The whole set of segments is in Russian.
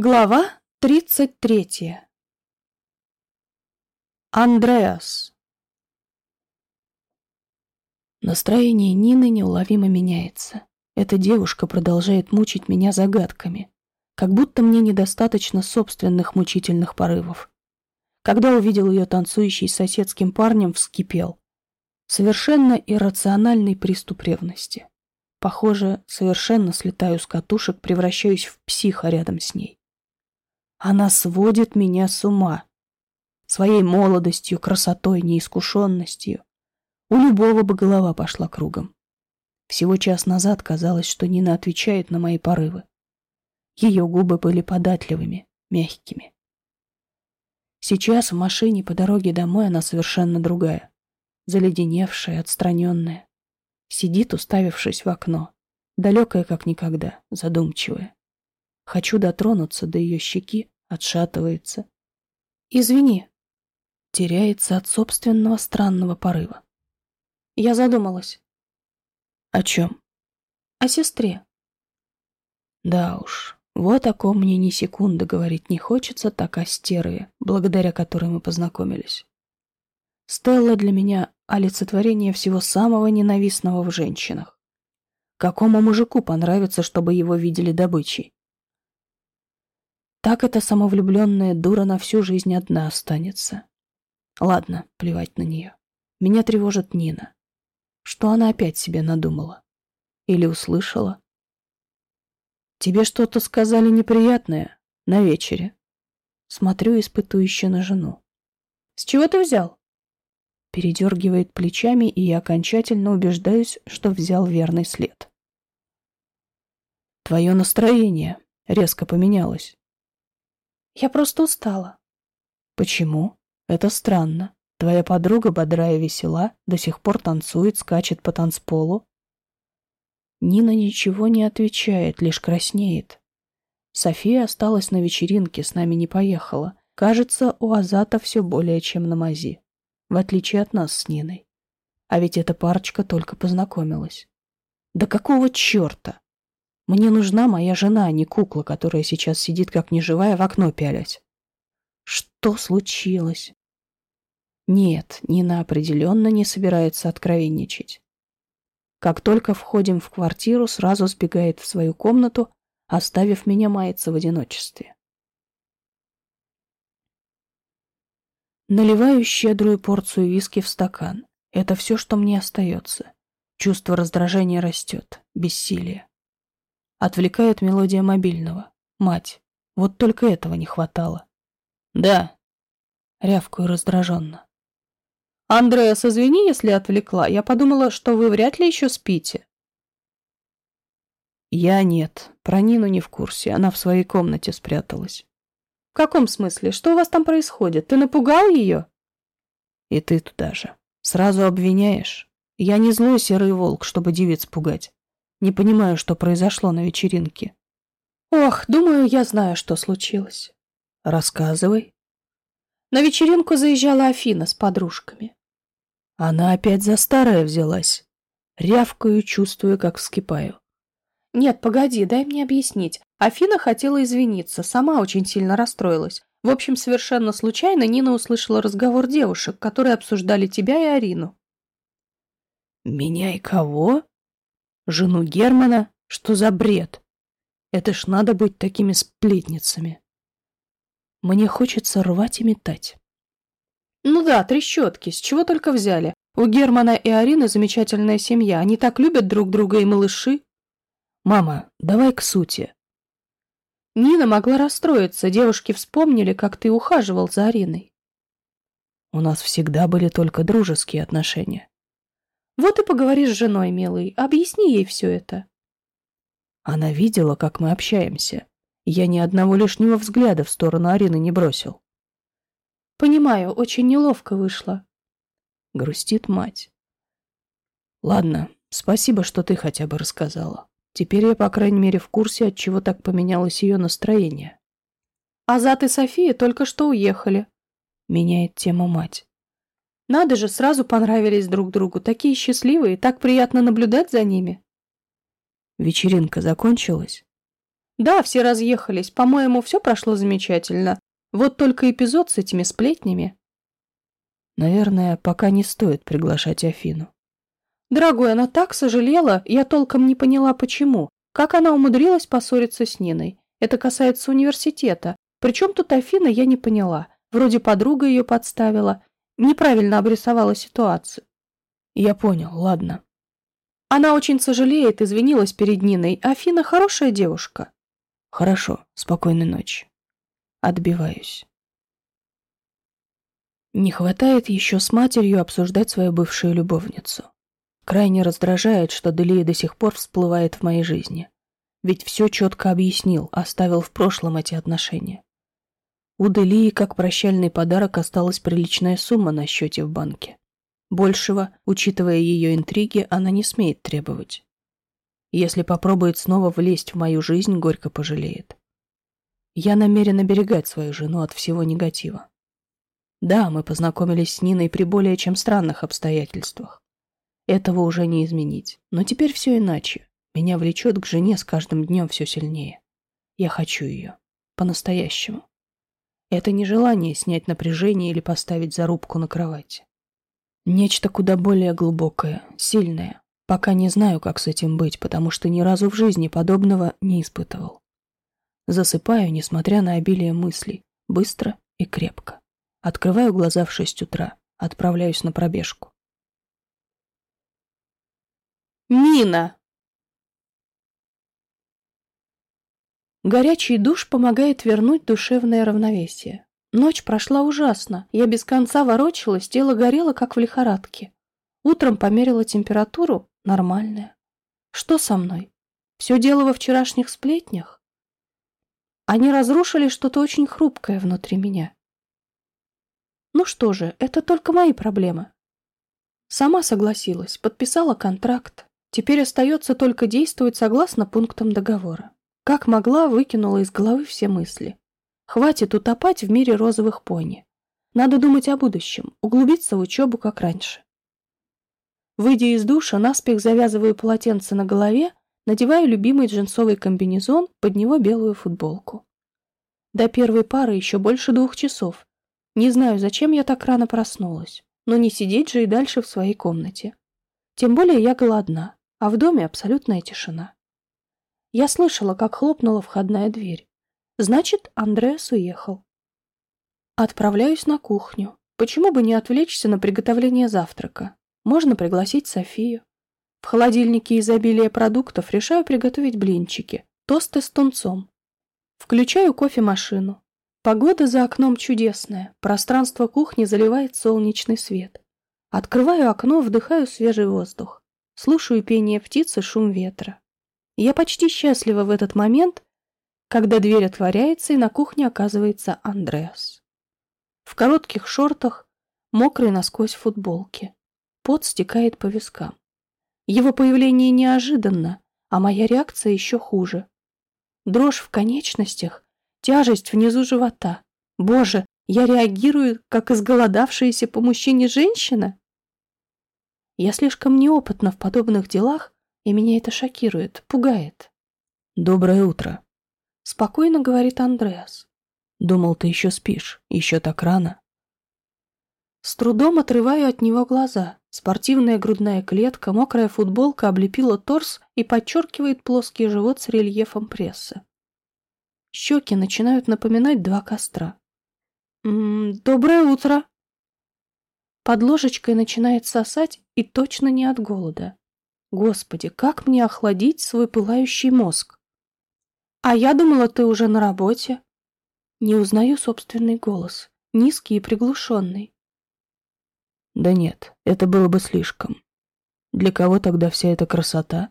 Глава тридцать третья. Андреас. Настроение Нины неуловимо меняется. Эта девушка продолжает мучить меня загадками, как будто мне недостаточно собственных мучительных порывов. Когда увидел ее танцующей с соседским парнем, вскипел. Совершенно иррациональный приступ ревности. Похоже, совершенно слетаю с катушек, превращаюсь в психа рядом с ней. Она сводит меня с ума. Своей молодостью, красотой, неискушенностью. У любого бы голова пошла кругом. Всего час назад казалось, что Нина отвечает на мои порывы. Ее губы были податливыми, мягкими. Сейчас в машине по дороге домой она совершенно другая. Заледеневшая, отстраненная. Сидит, уставившись в окно. Далекая, как никогда, задумчивая. Хочу дотронуться до ее щеки, отшатывается. «Извини», теряется от собственного странного порыва. Я задумалась. О чем? О сестре. Да уж, вот о ком мне ни секунды говорить не хочется, так о стерве, благодаря которой мы познакомились. Стелла для меня олицетворение всего самого ненавистного в женщинах. Какому мужику понравится, чтобы его видели добычей? Так эта самовлюбленная дура на всю жизнь одна останется. Ладно, плевать на нее. Меня тревожит Нина. Что она опять себе надумала? Или услышала? Тебе что-то сказали неприятное на вечере. Смотрю испытующе на жену. С чего ты взял? Передергивает плечами, и я окончательно убеждаюсь, что взял верный след. Твое настроение резко поменялось. Я просто устала. Почему? Это странно. Твоя подруга бодрая и весела, до сих пор танцует, скачет по танцполу. Нина ничего не отвечает, лишь краснеет. София осталась на вечеринке, с нами не поехала. Кажется, у Азата все более чем на мази. В отличие от нас с Ниной. А ведь эта парочка только познакомилась. Да какого черта? Мне нужна моя жена, а не кукла, которая сейчас сидит как неживая в окно пялять. Что случилось? Нет, Нина определенно не собирается откровенничать. Как только входим в квартиру, сразу сбегает в свою комнату, оставив меня маяться в одиночестве. Наливаю щедрую порцию виски в стакан. Это все, что мне остается. Чувство раздражения растет, бессилие. Отвлекает мелодия мобильного. Мать. Вот только этого не хватало. Да. Рявкаю раздраженно. Андреас, извини, если отвлекла. Я подумала, что вы вряд ли еще спите. Я нет. Про Нину не в курсе. Она в своей комнате спряталась. В каком смысле? Что у вас там происходит? Ты напугал ее? И ты туда же. Сразу обвиняешь. Я не злой серый волк, чтобы девиц пугать. Не понимаю, что произошло на вечеринке. Ох, думаю, я знаю, что случилось. Рассказывай. На вечеринку заезжала Афина с подружками. Она опять за старое взялась. Рявкаю, чувствую, как вскипаю. Нет, погоди, дай мне объяснить. Афина хотела извиниться, сама очень сильно расстроилась. В общем, совершенно случайно Нина услышала разговор девушек, которые обсуждали тебя и Арину. «Меня и кого?» Жену Германа? Что за бред? Это ж надо быть такими сплетницами. Мне хочется рвать и метать. Ну да, трещотки, с чего только взяли. У Германа и Арины замечательная семья, они так любят друг друга и малыши. Мама, давай к сути. Нина могла расстроиться, девушки вспомнили, как ты ухаживал за Ариной. У нас всегда были только дружеские отношения. Вот и поговори с женой, милый, объясни ей все это. Она видела, как мы общаемся. Я ни одного лишнего взгляда в сторону Арины не бросил. Понимаю, очень неловко вышло. Грустит мать. Ладно, спасибо, что ты хотя бы рассказала. Теперь я, по крайней мере, в курсе, от чего так поменялось ее настроение. Азат и София только что уехали. Меняет тему мать. Надо же, сразу понравились друг другу. Такие счастливые, так приятно наблюдать за ними. Вечеринка закончилась? Да, все разъехались. По-моему, все прошло замечательно. Вот только эпизод с этими сплетнями. Наверное, пока не стоит приглашать Афину. Дорогой, она так сожалела, я толком не поняла, почему. Как она умудрилась поссориться с Ниной? Это касается университета. Причем тут Афина, я не поняла. Вроде подруга ее подставила. Неправильно обрисовала ситуацию. Я понял, ладно. Она очень сожалеет, извинилась перед Ниной. Афина хорошая девушка. Хорошо, спокойной ночи. Отбиваюсь. Не хватает еще с матерью обсуждать свою бывшую любовницу. Крайне раздражает, что Делия до сих пор всплывает в моей жизни. Ведь все четко объяснил, оставил в прошлом эти отношения. У Делии как прощальный подарок осталась приличная сумма на счете в банке. Большего, учитывая ее интриги, она не смеет требовать. Если попробует снова влезть в мою жизнь, горько пожалеет. Я намерен оберегать свою жену от всего негатива. Да, мы познакомились с Ниной при более чем странных обстоятельствах. Этого уже не изменить. Но теперь все иначе. Меня влечет к жене с каждым днем все сильнее. Я хочу ее. По-настоящему. Это не желание снять напряжение или поставить зарубку на кровати. Нечто куда более глубокое, сильное, Пока не знаю, как с этим быть, потому что ни разу в жизни подобного не испытывал. Засыпаю, несмотря на обилие мыслей, быстро и крепко. Открываю глаза в шесть утра, отправляюсь на пробежку. Нина! Горячий душ помогает вернуть душевное равновесие. Ночь прошла ужасно. Я без конца ворочалась, тело горело, как в лихорадке. Утром померила температуру нормальная. Что со мной? Все дело во вчерашних сплетнях? Они разрушили что-то очень хрупкое внутри меня. Ну что же, это только мои проблемы. Сама согласилась, подписала контракт. Теперь остается только действовать согласно пунктам договора. Как могла, выкинула из головы все мысли. Хватит утопать в мире розовых пони. Надо думать о будущем, углубиться в учебу, как раньше. Выйдя из душа, наспех завязываю полотенце на голове, надеваю любимый джинсовый комбинезон, под него белую футболку. До первой пары еще больше двух часов. Не знаю, зачем я так рано проснулась, но не сидеть же и дальше в своей комнате. Тем более я голодна, а в доме абсолютная тишина. Я слышала, как хлопнула входная дверь. Значит, Андреас уехал. Отправляюсь на кухню. Почему бы не отвлечься на приготовление завтрака? Можно пригласить Софию. В холодильнике изобилие продуктов решаю приготовить блинчики, тосты с тунцом. Включаю кофемашину. Погода за окном чудесная, пространство кухни заливает солнечный свет. Открываю окно, вдыхаю свежий воздух. Слушаю пение птиц и шум ветра. Я почти счастлива в этот момент, когда дверь отворяется, и на кухне оказывается Андреас. В коротких шортах, мокрой насквозь футболке. Пот стекает по вискам. Его появление неожиданно, а моя реакция еще хуже. Дрожь в конечностях, тяжесть внизу живота. Боже, я реагирую, как изголодавшаяся по мужчине женщина? Я слишком неопытна в подобных делах, и меня это шокирует, пугает. «Доброе утро», — спокойно говорит Андреас. «Думал, ты еще спишь, еще так рано». С трудом отрываю от него глаза. Спортивная грудная клетка, мокрая футболка облепила торс и подчеркивает плоский живот с рельефом пресса. Щеки начинают напоминать два костра. «М -м, «Доброе утро!» Под ложечкой начинает сосать и точно не от голода. Господи, как мне охладить свой пылающий мозг? А я думала, ты уже на работе. Не узнаю собственный голос, низкий и приглушенный. Да нет, это было бы слишком. Для кого тогда вся эта красота?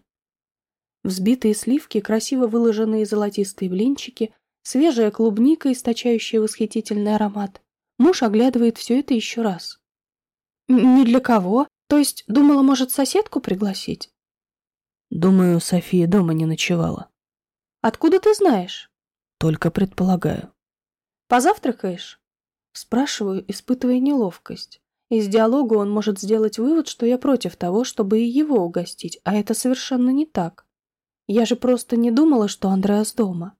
Взбитые сливки, красиво выложенные золотистые блинчики, свежая клубника, источающая восхитительный аромат. Муж оглядывает все это еще раз. «Не для кого? То есть, думала, может, соседку пригласить?» «Думаю, София дома не ночевала». «Откуда ты знаешь?» «Только предполагаю». «Позавтракаешь?» Спрашиваю, испытывая неловкость. Из диалога он может сделать вывод, что я против того, чтобы и его угостить, а это совершенно не так. Я же просто не думала, что Андреас дома.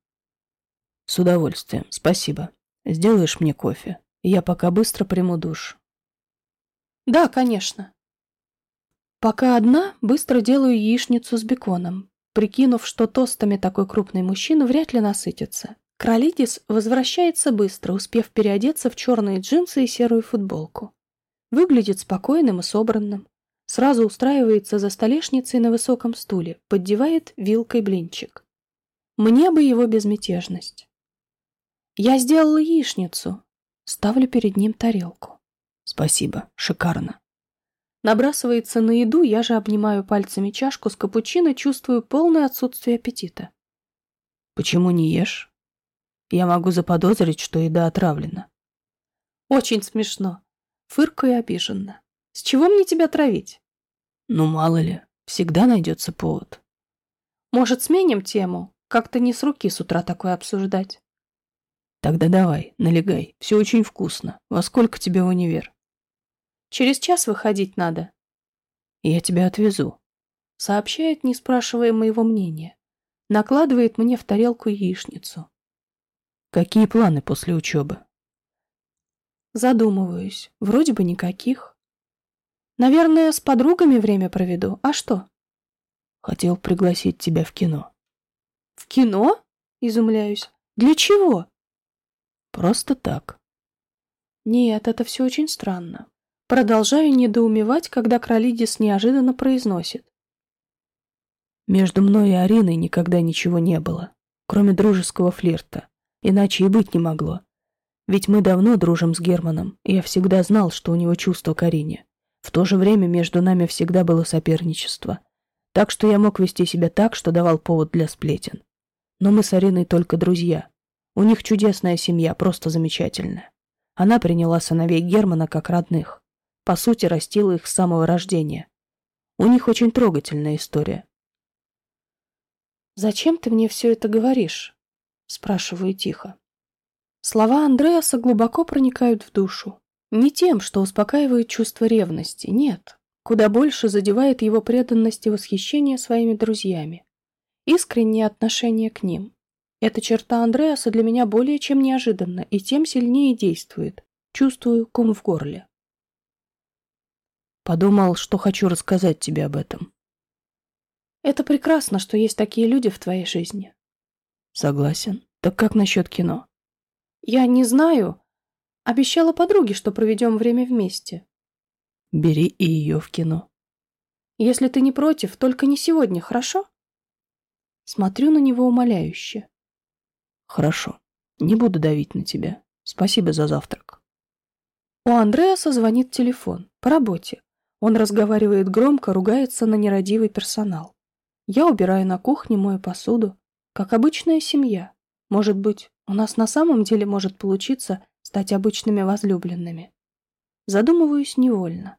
С удовольствием, спасибо. Сделаешь мне кофе? Я пока быстро приму душ. Да, конечно. Пока одна, быстро делаю яичницу с беконом, прикинув, что тостами такой крупный мужчина вряд ли насытится. Кролидис возвращается быстро, успев переодеться в черные джинсы и серую футболку. Выглядит спокойным и собранным. Сразу устраивается за столешницей на высоком стуле, поддевает вилкой блинчик. Мне бы его безмятежность. Я сделала яичницу. Ставлю перед ним тарелку. Спасибо, шикарно. Набрасывается на еду, я же обнимаю пальцами чашку с капучино, чувствую полное отсутствие аппетита. Почему не ешь? Я могу заподозрить, что еда отравлена. Очень смешно. Фыркаю обиженно. С чего мне тебя травить? Ну, мало ли, всегда найдется повод. Может, сменим тему? Как-то не с руки с утра такое обсуждать. Тогда давай, налегай. Все очень вкусно. Во сколько тебе в универ? Через час выходить надо. Я тебя отвезу. Сообщает, не спрашивая моего мнения. Накладывает мне в тарелку яичницу. Какие планы после учебы? Задумываюсь. Вроде бы никаких. Наверное, с подругами время проведу. А что? Хотел пригласить тебя в кино. В кино? Изумляюсь. Для чего? Просто так. Нет, это все очень странно. Продолжаю недоумевать, когда Кролидис неожиданно произносит. Между мной и Ариной никогда ничего не было, кроме дружеского флирта. Иначе и быть не могло. Ведь мы давно дружим с Германом, и я всегда знал, что у него чувство к Арине. В то же время между нами всегда было соперничество. Так что я мог вести себя так, что давал повод для сплетен. Но мы с Ариной только друзья, у них чудесная семья, просто замечательная. Она приняла сыновей Германа как родных. По сути, растила их с самого рождения. У них очень трогательная история. «Зачем ты мне все это говоришь?» Спрашиваю тихо. Слова Андреаса глубоко проникают в душу. Не тем, что успокаивает чувство ревности, нет. Куда больше задевает его преданность и восхищение своими друзьями. Искреннее отношение к ним. Эта черта Андреаса для меня более чем неожиданна и тем сильнее действует. Чувствую ком в горле. Подумал, что хочу рассказать тебе об этом. Это прекрасно, что есть такие люди в твоей жизни. Согласен. Так как насчет кино? Я не знаю. Обещала подруге, что проведем время вместе. Бери и ее в кино. Если ты не против, только не сегодня, хорошо? Смотрю на него умоляюще. Хорошо. Не буду давить на тебя. Спасибо за завтрак. У Андреаса звонит телефон. По работе. Он разговаривает громко, ругается на нерадивый персонал. Я убираю на кухне, мою посуду. Как обычная семья. Может быть, у нас на самом деле может получиться стать обычными возлюбленными. Задумываюсь невольно.